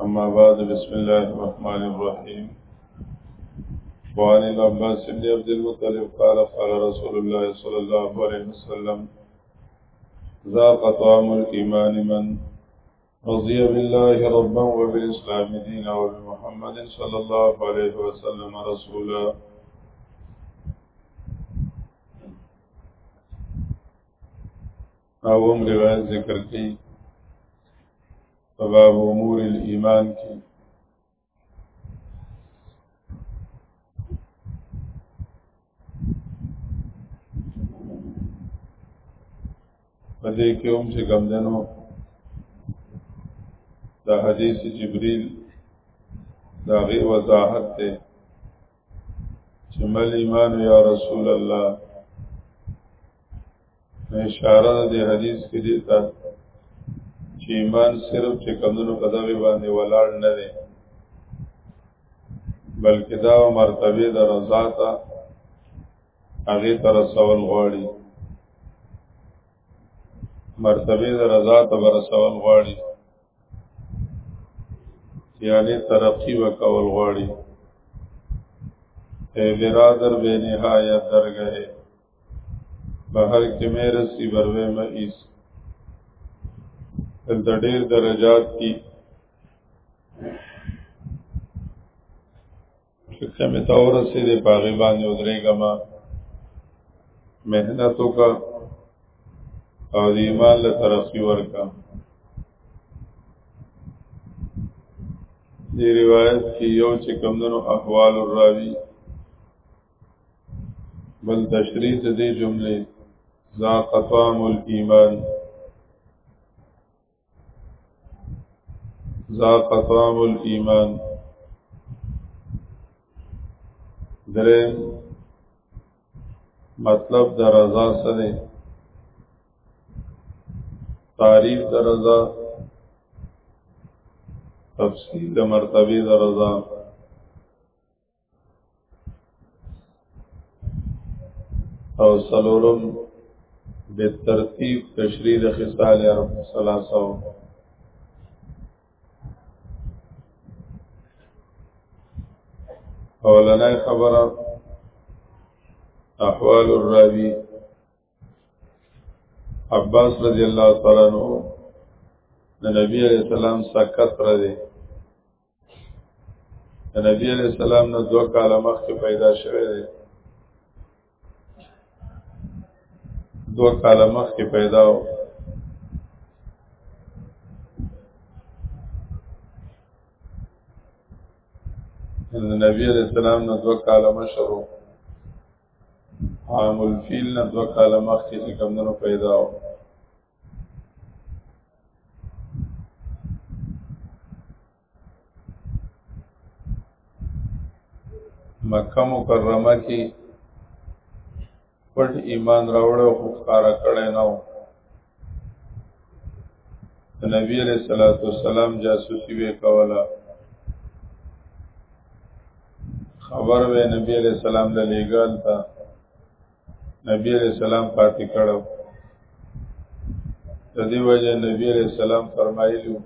أما بعد بسم الله الرحمن الرحيم وعن العباس بن عبد المطلب قال قال رسول الله صلى الله عليه وسلم ذاق طعام الإيمان من رضي بالله ربا وبالإسلام دينا وبمحمد صلى الله عليه وسلم رسولا او هم روایت ذکر کړي په باب امور الايمان کې په دې کې هم چې ګمدنو دا حدیث جبريل دا غي وضاحت ته چې مل ایمان یا رسول الله اشاره د حدیث کې دی ته چې ایمان صرف چې کمونو په دغه باندې ولاړ نه دی بلکې دا مرتبه د رضا ته هغه تر سوال غواړي مرتبه د رضا ته بر سوال غواړي یعنی ترقی وکول غواړي اے برادر بے نهایت درگاہ ہے بهر کې مې رسی بروي مې ایس د ډېر درجات دي چې مې تا ورسېدې په هغې باندې ودرېږه ما محنت وکړه او د ایمان له ترقي ورکړه دې روایت کې یو چې کمدنو احوال الراوي بل تشریح دې جملې ذا قطام الایمان ذاق طعام الايمان درې مطلب د رضا سره تعریف د رضا تفصیل د مرتبه د رضا او سلورم به ترتیب تشریح د خصال عرب ثلاثه اولنای خبره احوال الراوی عباس رضی الله تعالی عنہ د نبی علیہ السلام سکت را دی د نبی علیہ السلام نه دوه کاله مخکې پیدا شوی دی دوه کاله مخکې پیدا و د نبی علیہ السلام نه دوه کاله مشر و عام الفیل نه دوه کاله مخکې چې کمدنو پیدا و مکه مکرمه کې پټ ایمان راوړ او ښکارا کړي نه و نبی علیہ الصلوۃ والسلام جاسوسی وی کولا خبر وی نبی علیہ السلام د لېګال تا نبی علیہ السلام پاتې کړو د دې وجه نبی علیہ السلام فرمایلی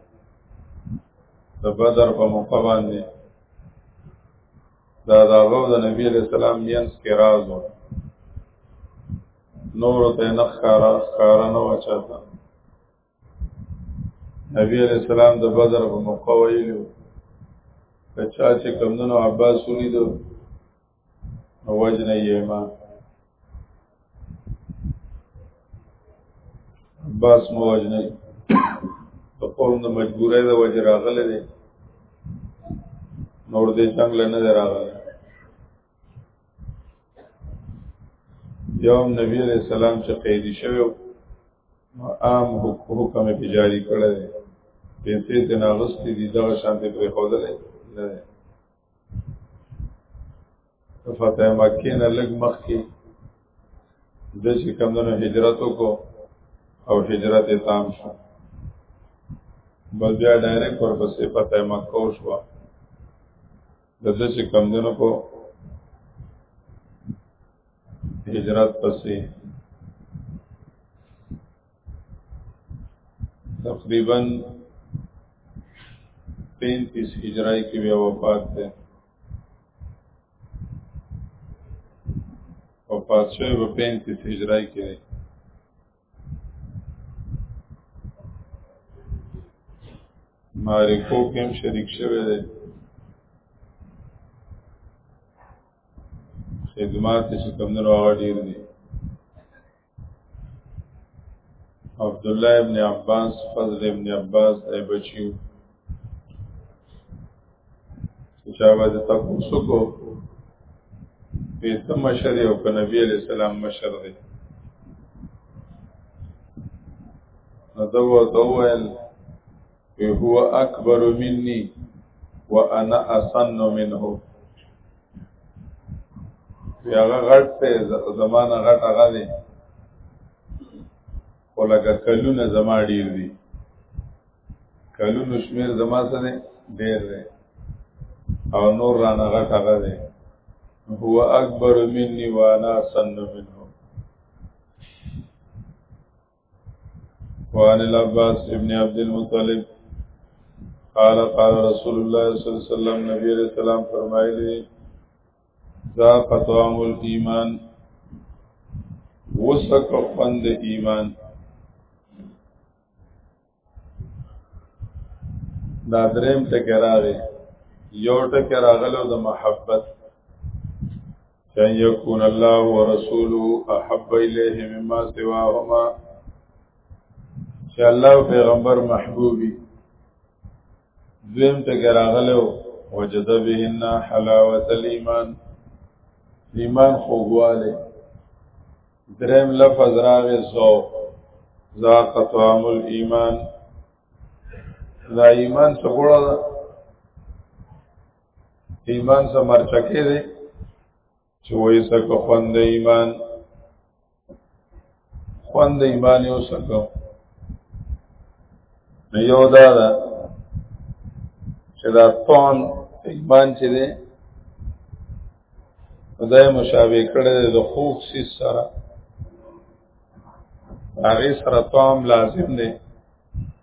د بدر په موقع باندې دا دا غو د نبی علیہ السلام مینس کې راز و نور ته نخکارا خارا نو چاته نبی علیہ السلام د بدر په موقع ویلو کچا چې کمندونو عباس ولیدو نو وجه نه یې ما عباس مو وجه نه په قوم د مجبورې د وجه راغله دي نور دې څنګه نه راغله یوم نبی علیہ السلام چې قیدی شوی عام حکم په جاری کړی پیسې ته ناغستې دي دغه شانتې پرې خودلې نه فتح مکه نه لګ مخ کې د چې کمونو هجرت وکړو او هجرت یې تام شو بل بیا ډایرک ورپسې فتح مکه وشوه د د چې کمونو په هجرت پسې تقریبا 35 هجری کې بیا وفات ده وفات شوی په 35 هجری کې معرفو کې هم شریک شوی دی خدمات چې کمنو هغه ډیر دي عبد الله ابن عباس فضل ابن عباس ای بچیو چاوه د تاسو کو په تم مشر او په نبی علی السلام مشر دی ندو دوال هو اکبر مني وانا اصن منه بیا هغه غټ ته زمانہ غټ هغه دی خو لکه کلونه زما ډیر دي کلونو شمیر زما سره ډیر دی او نور را نه غټ هغه دی هو اکبر مني وانا سن منه وعن العباس ابن عبد المطلب قال قال رسول الله صلی الله علیه وسلم نبی علیہ السلام فرمایلی دا قطعام الایمان وسک خوند ایمان دا دریم ټکی راغی یو ټکی راغلو د محبت ان یکون الله ورسوله احب الیه مما سواهما چې الله پیغمبر محبوبي دویم ټکی راغلی و وجد بهن حلاوت الايمان ایمان خوږوالی دریم لفظ راغی ذوق ذاق طعام الايمان دا ایمان څه ګوړه ده ایمان څه مرچکه ده چې وې سکه خوند ایمان خوند ایمان یو سکه نو یو دا ده چې دا طعم ایمان چې دی خدای مشابه کړی د خوک سیس سره هغه سره طعم لازم دی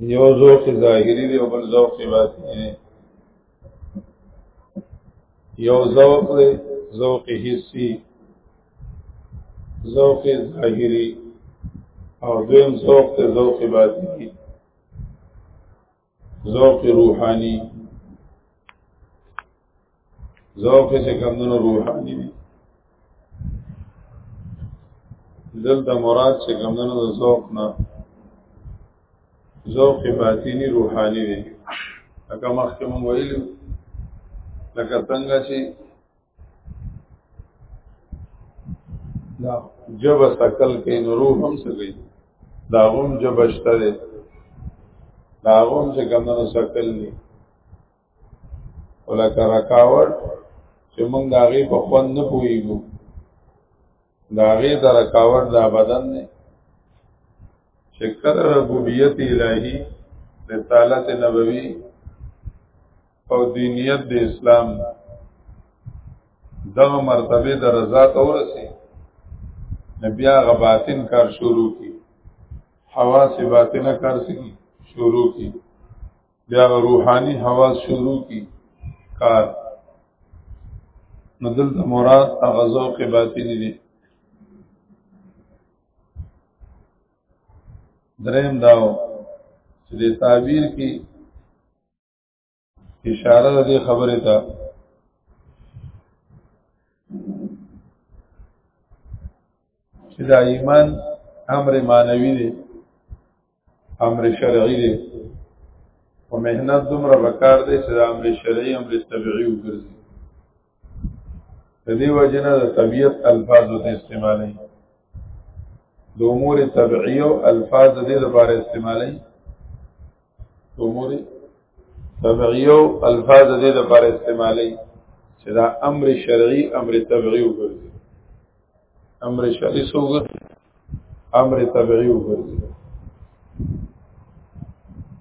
یو ذوق ظاهری دی او بل ذوق باطنی یو ذوق دی ذوق حسی ذوق ظاهری او دویم ذوق دی ذوق باطنی ذوق روحانی ذوق چې کمونو روحاني دي دلته مراد چې کمونو د ذوق نه ذوق باطینی روحاني دي لکه مخکې مونږ ویلو لکه څنګه چې دا جب سکل کې نو روح هم سګي دا هم جبشته ده دا هم چې کمونو سکل نه ولکه رکاوټ چې موږ د هغې په خوند نه پوهېږو د هغې د رکاوټ دا بدن دی چې کله ربوبیت الهي رسالت نبوي او دینیت د اسلام دغه مرتبه د رضا ته ورسي نبي هغه باطن کار شروع کی حواس باطنه کار سکی شروع کی بیا روحاني حواس شروع کی کار نو دلته مراد هغه ذوق باطنی دی دریم داو چې د تعبیر کې اشاره د خبره ته چې دا ایمان امر مانوي دی امر شرعي دی او مهنت دومره وکړ دی چې د امر شرعي امر طبيعي وګرځي د دې وجنه د طبيعت الفاظ ته استعمالي د امور طبيعي او الفاظ د دې لپاره استعمالي د امور طبيعي او الفاظ د دې لپاره استعمالي چې دا امر شرعي امر طبيعي وګرځي امر شرعي سوګر امر طبيعي وګرځي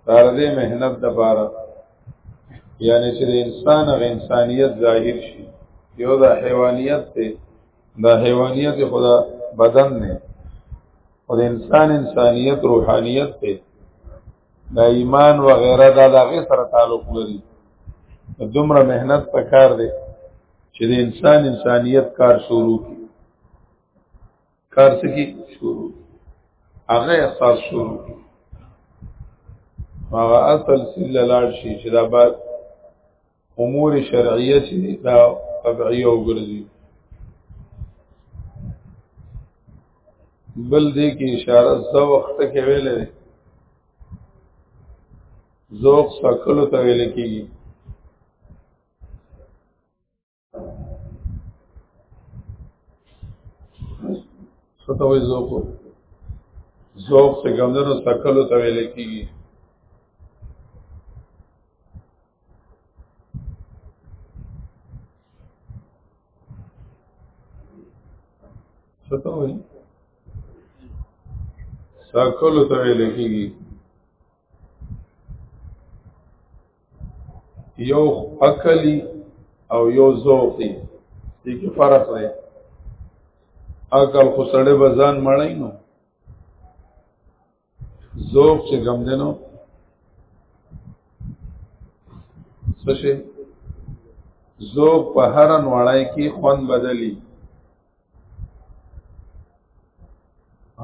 تر دې مهنت د بارا یعنی چې انسان او انسانيت ظاهر شي یو د حیوانیت ته د حیوانیت خدا بدن نه او د انسان انسانيت روحانيت ته دا ایمان و غیره دا د هغې سره تعلق لري دومره مهنت په کار دی چې د انسان انسانیت کار شروع کی کار سکی شروع هغه احساس شروع کی هغه اصل سله لاړ شي چې دا بعد امور شرعیه چې دا طبعیه وګرځي بل دې کې اشاره زو وخت کې ویلې ذوق سکلو ته ویل کېږي څه وایي ذوق ذوق څنګه د سکلو ته ویل کېږي څه ته وایي ساکلو ته ویل کېږي یو عقلی او یو ذوقي دې کې فرق دی عقل خو سړی به ځان مړای نو زوق چې غم دنو سشه زوق په هر نوړای کې خوان بدلی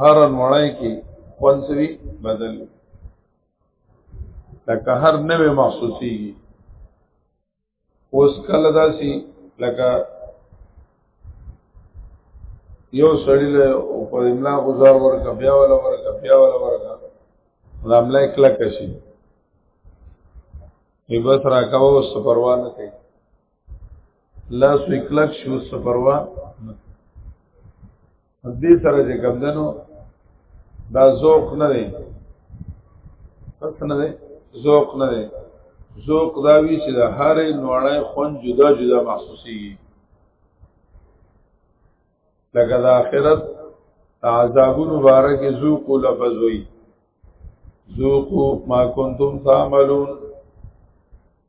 هر نوړای کې خوان سوي بدلی لکه هر نوې محسوسيږي اوس کله داسي لکه یو سړی له په املا گزار ورکا بیا ولا ورکا بیا ولا ورکا دا املا کلا کشي ای بس راکاو سپروا نه کوي لاس وکلک شو سپروا نه دې سره چې کمدنو دا ذوق نه دی پس نه دی ذوق نه دی ذوق دا وی چې د هر نوړای خون جدا جدا محسوسي لکه د آخرت عذابون مبارک ذوق لفظ وی ذوق ما کنتم تعملون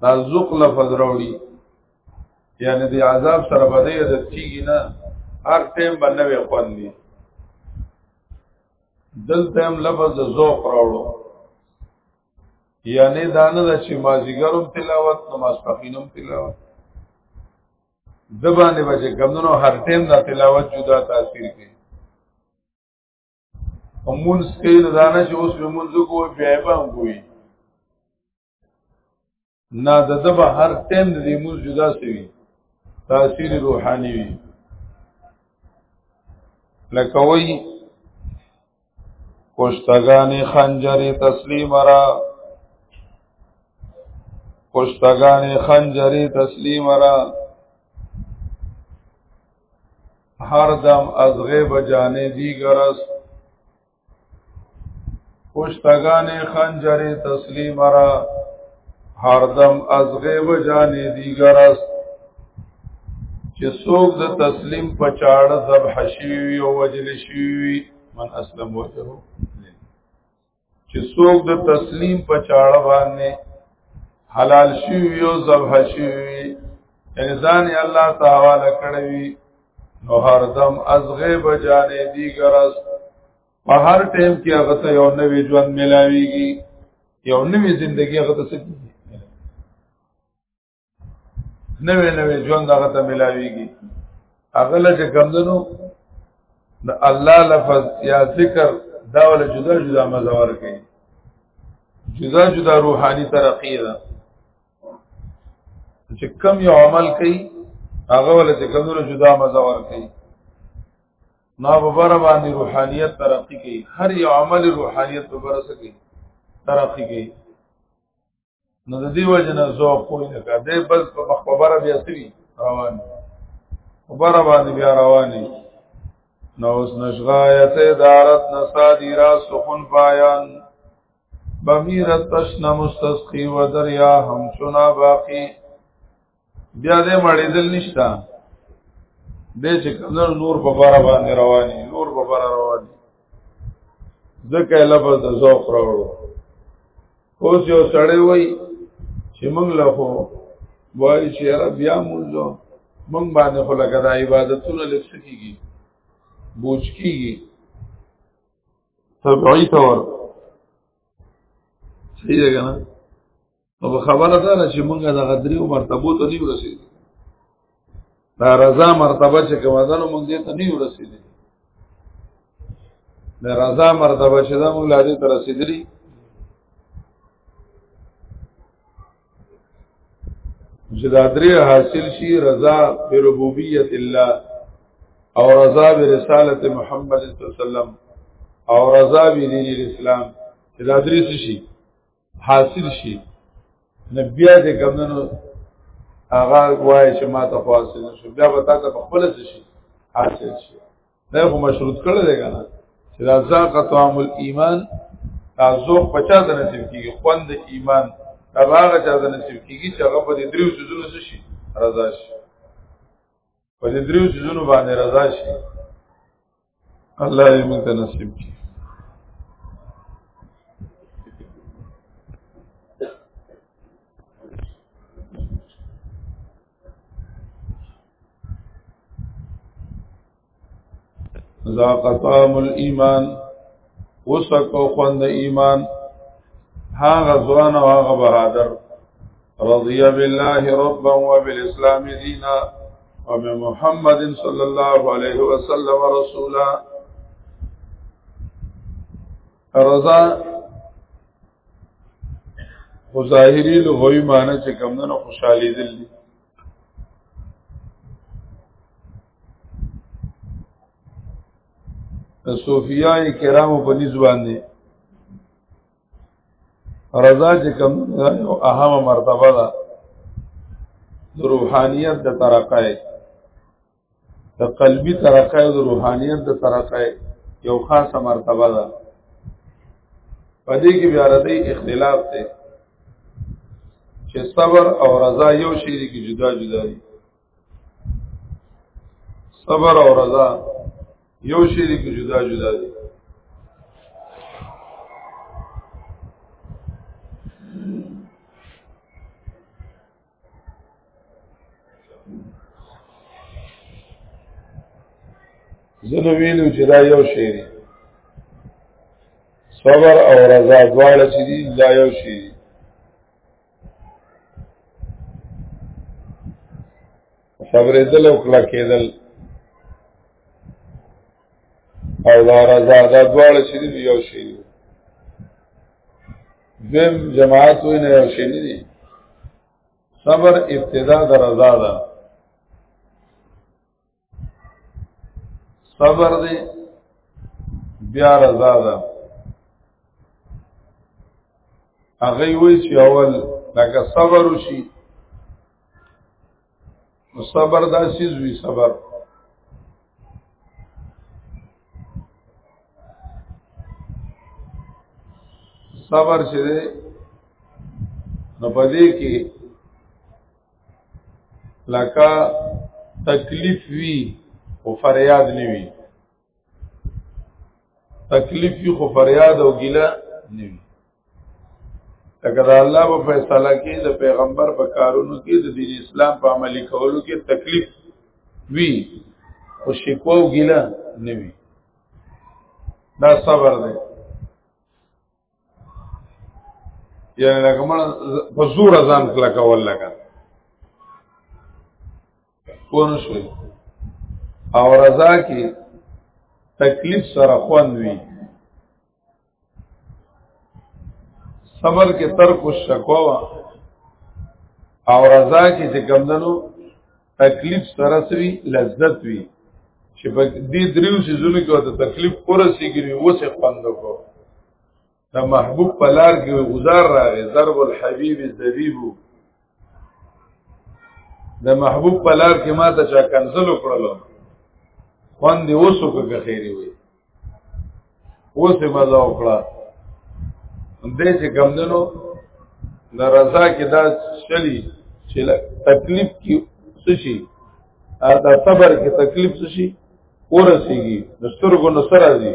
دا زوق لفظ راوړي یعنی د عذاب سره باندې د چیږي نه هر ټیم باندې وي خوندي دلته هم لفظ د ذوق راوړو یعنی دا نه د چې مازیګرم تلاوت نماز پخینم تلاوت د باندې بچ کمونو هر ټیم دا تلاوت جدا تاثیر کوي امونس کې نه دانه چې اوس مونږ کوو بیا به هم کوي نه د دب هر ټیم د دې مونږ جدا سوي تاثیر روحاني وي لکه وای کوشتګانې خنجرې تسلیم را کوشتګانې خنجرې تسلیم را هر دم از غیب جانې دی ګرس پشتګانې خنجرې تسلیم را هر دم از غیب جانې دی ګرس چې څوک د تسلیم په چاړه ذبح شي او وجل شي من اسلم وجهه چې څوک د تسلیم په چاړه باندې حلال شي یو ذبح شي یعنی ځان یې الله تعالی کړوي نو هر دم از غیب جانې دی ګرس په هر ټیم کې هغه ته یو نوې ژوند ملاويږي یو نوې ژوندۍ هغه ته سکیږي نوې نوې ژوند هغه ته ملاويږي هغه له چې کمدنو د الله لفظ یا ذکر دا ول جدا جدا مزه ورکړي جدا جدا روحاني ترقی ده چې کم یو عمل کوي هغه ول چې کمدنو جدا مزه ورکړي نو په بار باندې روحانيت ترقی کوي هر یو عمل روحانيت په برسه کوي ترقی کوي نو د دې وجه نه زه خو نه کا دې بس په مخبره بیا سوي روان خبره باندې بیا رواني نو اوس نشغایت ادارت نسادی را سخن پایان بمیرت تشن مستسقی و دریا همچنا باقی بیا دې مړې دل نشتا دې چې کمنو نور په بار باندې رواني نور په بار رواني ځکه لفظ د ذوق راوړو اوس یو سړی وای چې موږ له خو وای چې را بیا موږ موږ باندې خو لګا د عبادتونو لکه کیږي بوج کیږي طبعی طور صحیح ده کنه او خبره ده چې موږ د غدریو مرتبو ته نیو رسیدي دا رضا مرتبه چې کوم ده نو موږ دې ته نیو رسیدي دا رضا مرتبه چې دا موږ لاري ته رسیدلی چې دا درې حاصل شي رضا په ربوبیت الله او رضا به رسالت محمد صلی الله علیه وسلم او رضا به دین الاسلام چې دا درې شي حاصل شي نبي دې کمنو هغه وای چې ما ته حاصل نشو بیا به تاسو په خپل څه شي حاصل شي دا خو مشروط کړل دی کنه چې دا ذاقه طعام الايمان دا ذوق پچا د نصیب کیږي خوند ایمان دا هغه چا د نصیب کیږي چې هغه په دې دریو سوزونو شي رضا شي په دې دریو سيزونو باندې رضا شي الله دې موږ ته نصیب کړي ذاق طعم الايمان وسکو خوند ایمان هاغه ځوان او هاغه بهادر رضي بالله ربا وبالإسلام دينا وبمحمد صلى الله عليه وسلم رسولا رضا خو ظاهری لغوی معنی چې کمندونو خوشحالي دل دي صوفیاء کرامو په نسبت باندې رضا چې کوم یو اهمه مرتبه ده د روحانیت د ترقای د قلبي ترقای او د روحانیت د ترقای یو خاصه مرتبه ده په دې کې بیا ردی اختلاف دی چې صبر او رضا یو شی دي کې جدا جدا دي صبر او رضا یو شی دی کې جدا جدا دي زنه ویلو چې دا یو شی دی صبر او رضا دواړه چې دي دا یو شی دی صبرېدل او کلا کېدل او دا رضا دا دواړه چې دی یو شی دی دیم جماعت وی نه یو شی نه دی صبر ابتدا د رضا ده صبر دی بیا رضا ده هغه وی چې اول لکه صبر وشي نو صبر دا سیز وی صبر صبر چې دی نو پدې کې لکه تکلیف وی او فریاد نه وی تکلیف وی خو فریاد او ګیله نه وی لکه دا الله په فیصله کې د پیغمبر په کارونو کې د دین اسلام په عملی کولو کې تکلیف وی او شکوه او ګیله نه وی دا صبر دی یعنی لکه مړ په زور ځان کله کول لګا پون شو او رضا کې تکلیف سره خوان وی صبر کې ترک الشکوا او رضا کې چې کمندنو تکلیف سره سوي لذت وي چې په دې دریو سيزونو کې ورته تکلیف ورسیږي نو اوس یې خوند وکړو د محبوب په لار کې گزار راغی ضرب الحبیب الذبیب د محبوب په لار کې ما ته چا کنزل وکړلو خوند یې اوس وکړه خیری وي اوس یې مزه وکړه دې چې کمدنو د رضا کې دا شلی چې تکلیف کې سشي دا صبر کې تکلیف سشي ورسیږي د سترګو نو سره راځي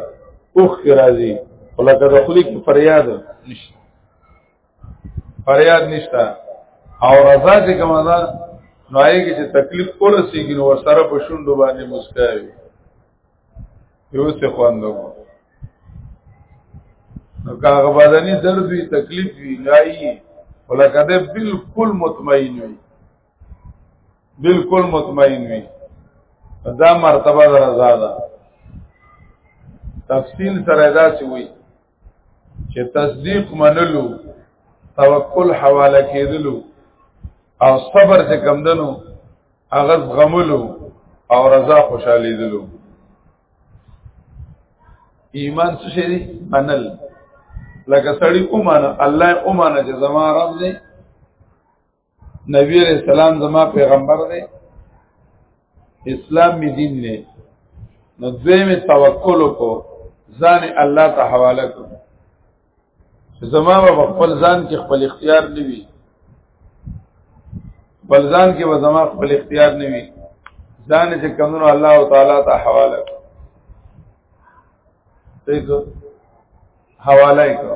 اوخ کې راځي ولکه د خلی کې فریاد نشته فریاد نشته او رضا چې کومه ده نو هغه چې تکلیف ورسیږي نو سره په شوندو باندې مسکاوي یو څه خوند وکړو نو کاغه بدني درد وی تکلیف وی لایي ولکه ده بالکل مطمئن وي بالکل مطمئن وي دا مرتبه درزا ده تفصیل سره دا څه وي چې تصدیق منلو توکل حواله کېدلو او صبر چې کمدنو هغه غملو او رضا خوشالي دلو ایمان څه شي منل لکه سړی اومانه الله اومانه چې زما رب دې نبی علیہ السلام زما پیغمبر دی اسلام می دین دی نو دوی می توکل کو ځان الله ته حواله کو زما په خپل ځان کې خپل اختیار نه وی خپل ځان کې و زما خپل اختیار نه وی ځان چې کمنو الله تعالی ته حواله کو ته حواله کو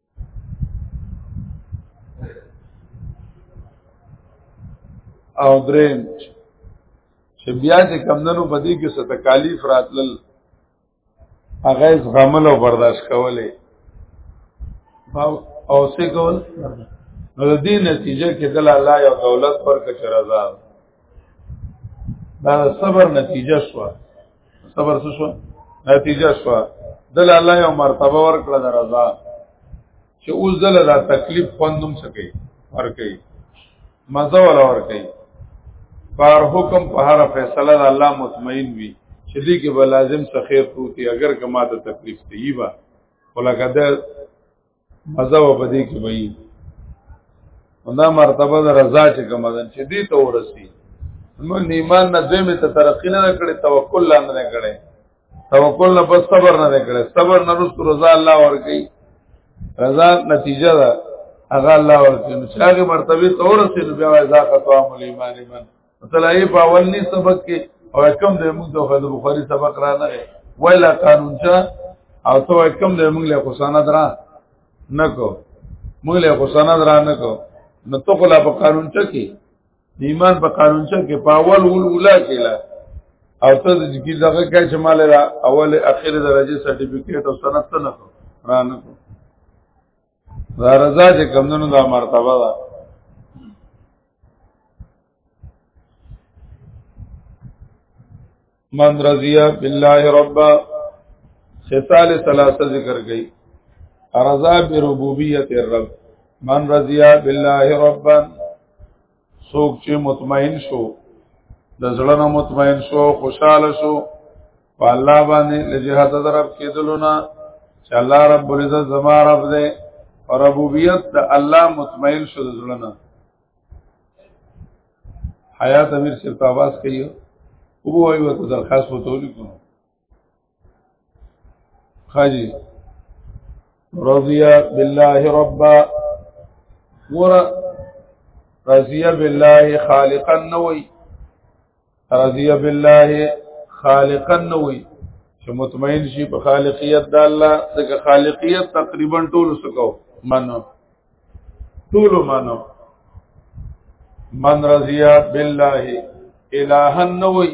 او دریم چې بیا چې کمندنو په دې کې څه تکالیف راتلل هغه زغمل او برداشت کولې او څه کول نو د دې نتیجه کې د الله یو دولت پر کچ رضا دا صبر نتیجه شوه صبر څه شو نتیجه شو دل الله یو مرتبه ورکړه د رضا چې اوس دل دا تکلیف خوندم سکی ورکي مزه ولا ورکي پر حکم په هر فیصله د الله مطمئن وي چې دې کې به لازم څه خیر پروتي اگر کما ته تکلیف دی با ولکه د مزه و بده کې وي دا مرتبه د رضا چې کوم ده چې دې ته ورسی نو ایمان نه دې مې ته ترقی نه کړې توکل نه کړې توکل نه بس صبر نه کړې صبر نه رسو رضا الله ورکی رضا نتیجه ده هغه الله ورکی نو چې هغه مرتبه ته ورسی نو بیا ځا خطا مل ایمان ایمان مثلا یې په اول ني سبق کې او کم د موږ د بخاری سبق را نه ولا قانون چا او تو کم د موږ له حسانه درا نه کو موږ له حسانه درا نه کو نو تو خلا په قانون چا کې ایمان په قانون چا کې په اول ول اولا کې لا او ته د ذکر دغه کې چې مال را اول اخر درجه سرټیفیکیټ او سند نه کو را نه کو دا رضا چې کمندونو دا مرتبه ده من رضی بالله رب خصال ثلاثه ذکر گئی رضا بربوبیت الرب من رضی بالله ربا څوک چې مطمئن شو د زړه نه مطمئن شو خوشاله شو په الله باندې لجهاد درب کېدلونه چې الله رب العزت زما رب دې ربوبیت د الله مطمئن شو د زړه نه حیات امیر صرف आवाज کوي او وایو ته درخواست وته ولیکو خاجی رضی بالله ربا ور رضی بالله خالقا نوئی رضی بالله خالقا نوئی چې مطمئن شي په خالقیت د الله ځکه خالقیت تقریبا ټول سکو منو ټول منو من رضی بالله الہن نوئی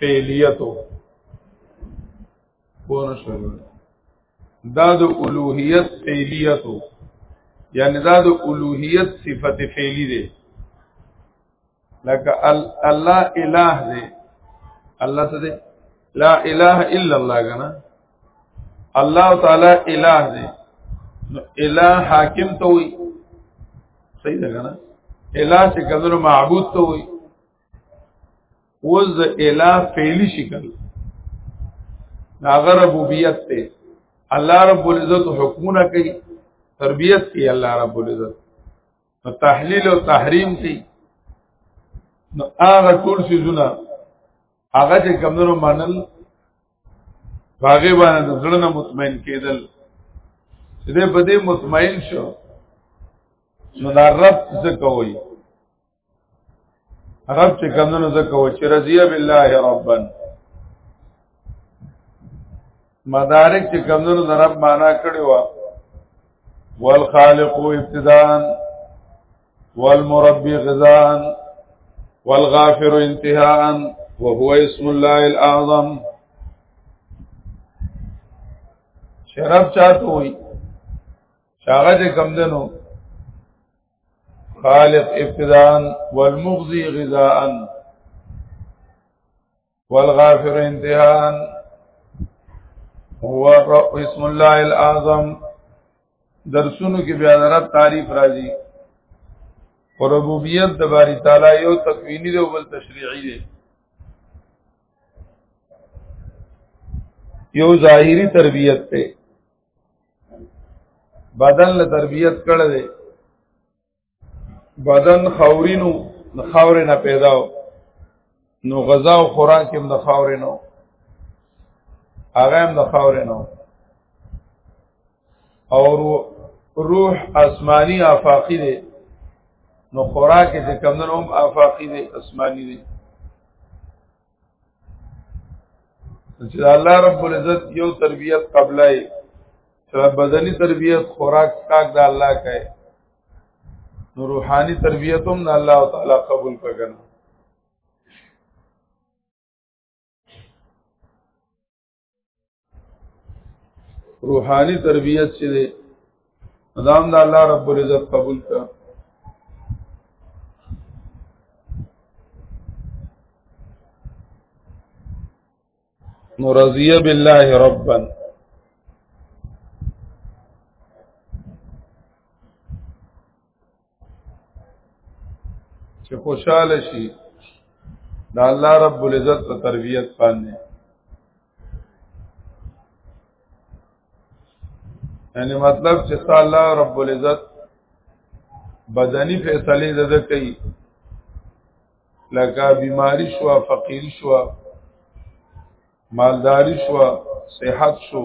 فعلیتو پونه شو دا د الوهیت فعلیتو یعنی دا د الوهیت صفت فعلی دی لکه الله اله دی الله څه دی لا اله الا الله کنه الله تعالی اله دی نو اله حاکم ته وي صحیح ده کنه اله چې کله معبود ته وي اوس د الا فعلی شکل ناغه ربوبیت ته الله رب العزت حکمونه کوي تربیت کوي الله رب العزت نو تحلیل او تحریم کوي نو هغه ټول سيزونه هغه چې کمونو منل باغې باندې زړه نه مطمئن کېدل چې دې بده مطمئن شو نو دا رب څه کوي عرب چې کمونو زکه و چې رضی بالله ربا مدارک چې کمونو د رب معنا کړی و والخالق ابتداء والمربي غذاء والغافر انتهاء وهو اسم الله الاعظم شرب چاته وي شاغه کم دنو خالق ابتداء والمغزي غذاء والغافر انتهاء هو اسم الله الاعظم درسونو کې بیا درت تعریف راځي او ربوبیت د باری تعالی یو تکوینی دی او بل تشریعی دی یو ظاهری تربیت ته بدن له تربیت کړه دی بدن خورینو د خاورې نه پیدا و نو غذا او خوراک هم د خاورې نه هغه هم د خاورې نه او روح آسمانی آفاقی دی نو خوراک دې کمندونو هم آفاقی دي آسماني دي چې الله رب العزت یو تربیت قبلای چې بدني تربیت خوراک کاک د الله کوي نو روحاني تربیت هم نه الله تعالی قبول کړي روحاني تربيت چې دی نظام د الله رب العزت قبول کا نو رضی بالله ربا چې خوشاله شي د الله رب العزت په تربيت باندې یعنی مطلب چې الله رب العزت بدني فیصله زده کوي لکه بیماری شو فقیری شو مالداری شو صحت شو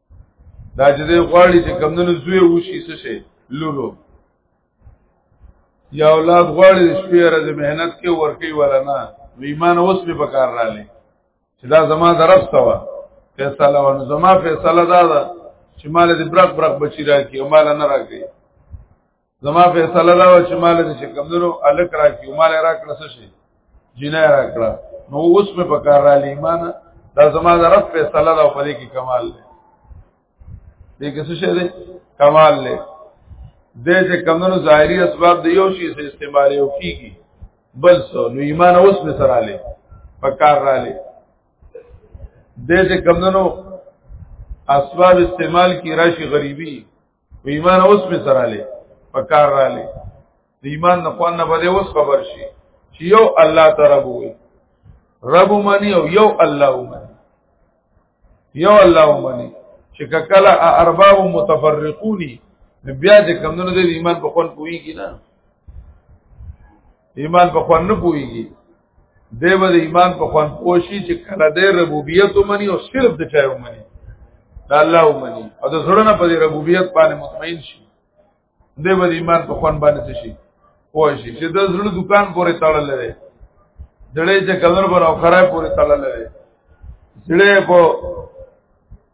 دا چې دی غواړي چې کمدنو زوی وشي څه شي لورو یا اولاد غواړي شپې ورځ مهنت کې ورکی ولا نه نو ایمان اوس به پکار رااله چې دا زما درسته و فیصله و نو زما فیصله دا ده چې مال دې برق برق بچی راکی او مال نه راکی زما فیصله دا و چې مال دې چې کمندرو الک راکې او مال راکړه څه شي جنای راکړه نو اوس مې په کار را لیمانه دا زما د رب فیصله دا په دې کې کمال دی دې کې څه شي دی کمال دی دې چې کمندرو ظاهري اسباب د یو شي سره استعمال یو کیږي بل څه نو ایمان اوس مې سره لې په کار را لې دې چې کمندرو اسباب استعمال کی راشي غریبي ایمان اوس به سره لې پکار را لې د ایمان نه خوان نه بده اوس خبر شي چې یو الله تعالی وي رب منی او یو الله منی یو الله منی چې کله ارباب متفرقونی بیا چې کمونو د ایمان په خون پويږي نه ایمان په خون نه پويږي دی به ایمان په خوان پوشي چې کله د ربوبیت ومني او صرف د چا ومني د الله ومني او د زړه نه په ربوبیت باندې مطمئن شي دی به ایمان په خوان باندې شي پوشي چې د زړه دکان پورې تړل لري دړې چې کلر پر او خراب پورې تړل لري دړې په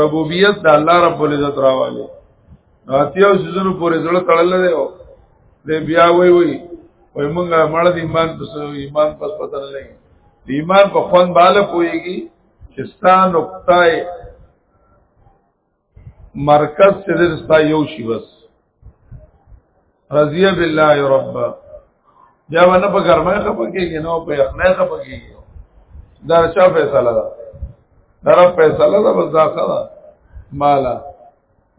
ربوبیت د الله رب العزت راواله اتیو سيزونو پورې زړه تړل دی او دې بیا وای وای وای مونږه مړ د ایمان پس ایمان پس پتن نه دی ایمان په خوان بالا پويږي چې ستا نقطه مرکز څه درستا یو شی بس رضی بالله رب بیا ونه په ګرمه خپه کېږي نو په یخنه خپه کېږي دا چا فیصله ده دا رب فیصله ده بس دا خدا مالا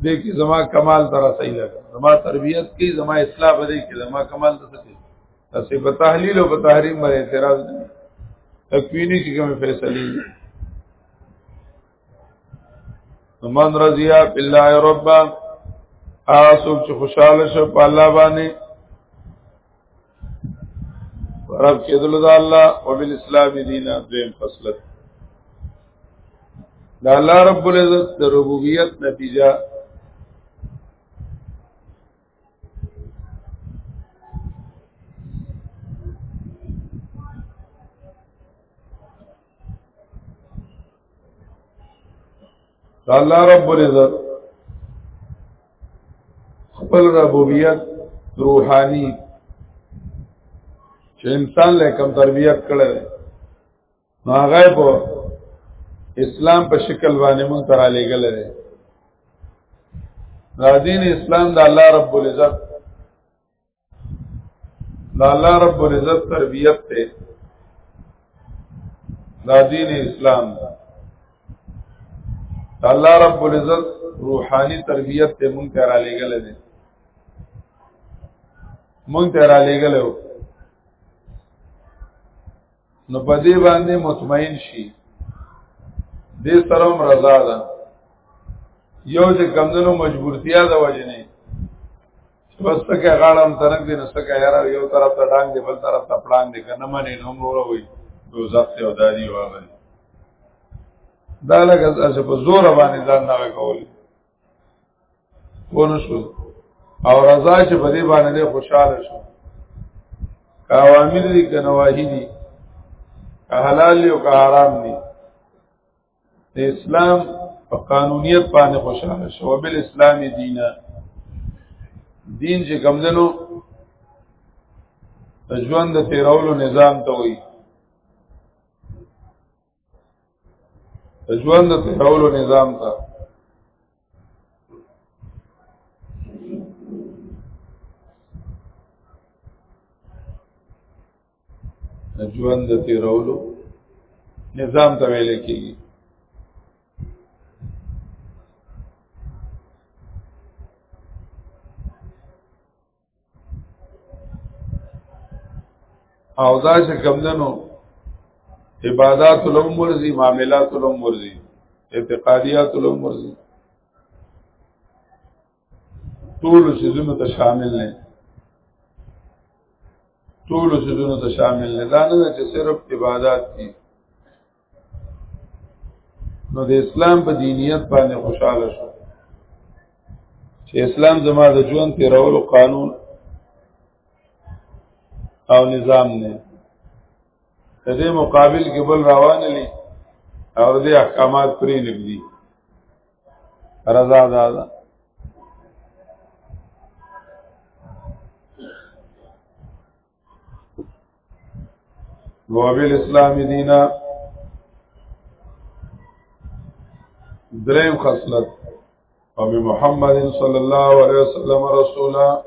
دې کې زما کمال تر صحیح لګا زما تربیت کې زما اصلاح بده کې زما کمال ته څه تاسو په تحلیل او په تحریم باندې اعتراض نه تکوینی چې کوم فیصله من رضیا بالله رب اسوک چې خوشاله شه په الله باندې رب کې دل د الله او بل اسلام دینه دیم فصلت دا الله رب العزت د ربوبیت نتیجه الله رب العزت خپل ربوبیت روحانی چې انسان له کم تربیت کړي نو هغه په اسلام په شکل باندې مونږ تر علی ګل لري دا دین اسلام د الله رب العزت دا الله رب العزت تربیت ته دا دین اسلام دا الله رب العزت روحانی تربیت ته مونږ ته را لېګل دي مونږ ته را لېګل وو نو په دې باندې مطمئن شي دې سره رضا ده یو چې کمندونو مجبورتیا د وجنه بس ته کې غاړم ترک دې نسکه یار یو طرف ته ډانګ دې بل طرف ته پړان دې کنه منې نو مور وي دو زخت او دادی واغلی دا لکه چې په زور باندې ځان نه کولی پونه شو او رضا چې په دې باندې خوشاله شو کاوامل دي کنه واهی دي که حلال او که حرام دي د اسلام په قانونیت باندې خوشاله شو او بل اسلام دین دین چې کمندنو د ژوند د تیرولو نظام ته وایي د ژوند د تیرولو نظام ته ژوند د تیرولو نظام ته ویل کېږي او دا چې کمدنو عبادات لهم ورزي معاملات لهم ورزي اعتقادیات لهم ورزي ټول سيزونو ته شامل نه ټول سيزونو ته شامل نه دا نه چې صرف عبادت دي نو د اسلام په دینیت باندې خوشاله شو چې اسلام زما د ژوند تیرولو قانون او نظام نه د دې مقابل کې بل روان لې او دې احکامات پرې نګدي رضا دا ده وابل اسلام دینا دریم خصلت او محمد صلی الله علیه وسلم رسولا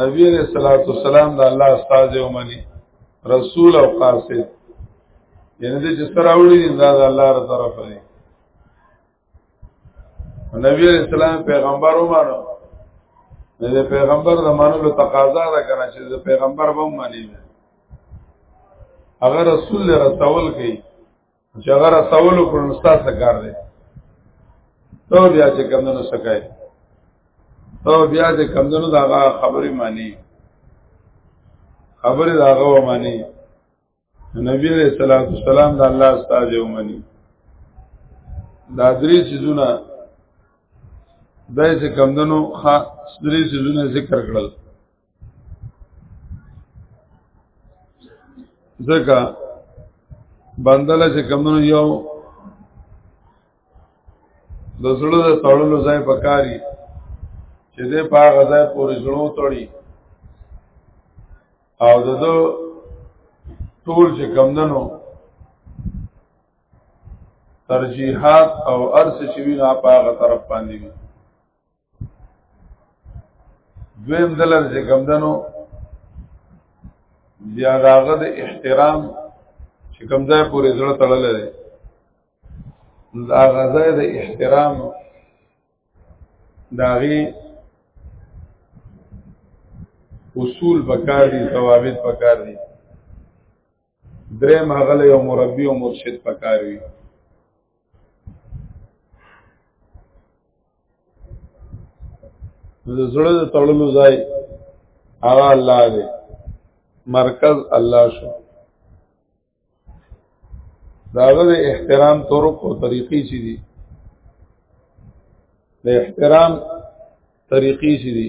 نبی علیہ الصلوۃ والسلام د الله استاد او منی رسول او قاصد یعنی د جسر اوړي دا د الله تر طرف دی نبی علیہ السلام پیغمبر ومانو د پیغمبر د منلو تقاضا ده کنه چې د پیغمبر به مانی هغه رسول رسول کوي چې هغه رسول کړو نو ستاسو کار دی ته بیا چې کمندونو سکای ته بیا چې کمندونو دا خبرې مانی خبرې دا غو مانی نبی علیہ الصلوۃ والسلام د الله استاد یو مانی دا درې سيزونه دای چې کمندونو خاص درې سيزونه ذکر کړل ځکه بندله چې کمونو یو د زړه د تړلو ځای پکاري چې دې په هغه ځای پورې زړه تړي او د دو ټول چې کمدنو ترجیحات او ارس چې وی نه په هغه طرف باندې وي دویم دلر چې کمدنو بیا داغه د احترام چې کمځای پورې زړه تړلې ده دا غزای د احترام داغي اصول پکار دي ثوابت پکار دي درې ماغله یو مربي او مرشد پکاري د زړه د تړلو ځای هغه الله دی مرکز الله شو داغه د احترام طرق او طریقې چې دي د احترام طریقې چې دي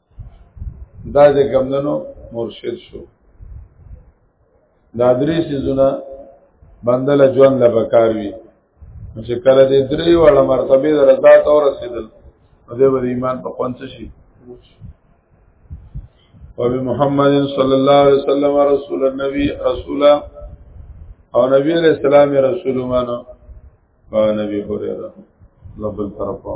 دا چې کمدنو مرشد شو دا درې سیزونه بنده له ژوند له بکار وي چې کله دې درې وړه مرتبه د رضا ته ورسېدل نو دې ور ایمان په قونڅ شي او محمد صلی الله علیه وسلم رسول النبی رسولا او نبی علیہ السلام رسول مانو او نبی هريره لبل طرفه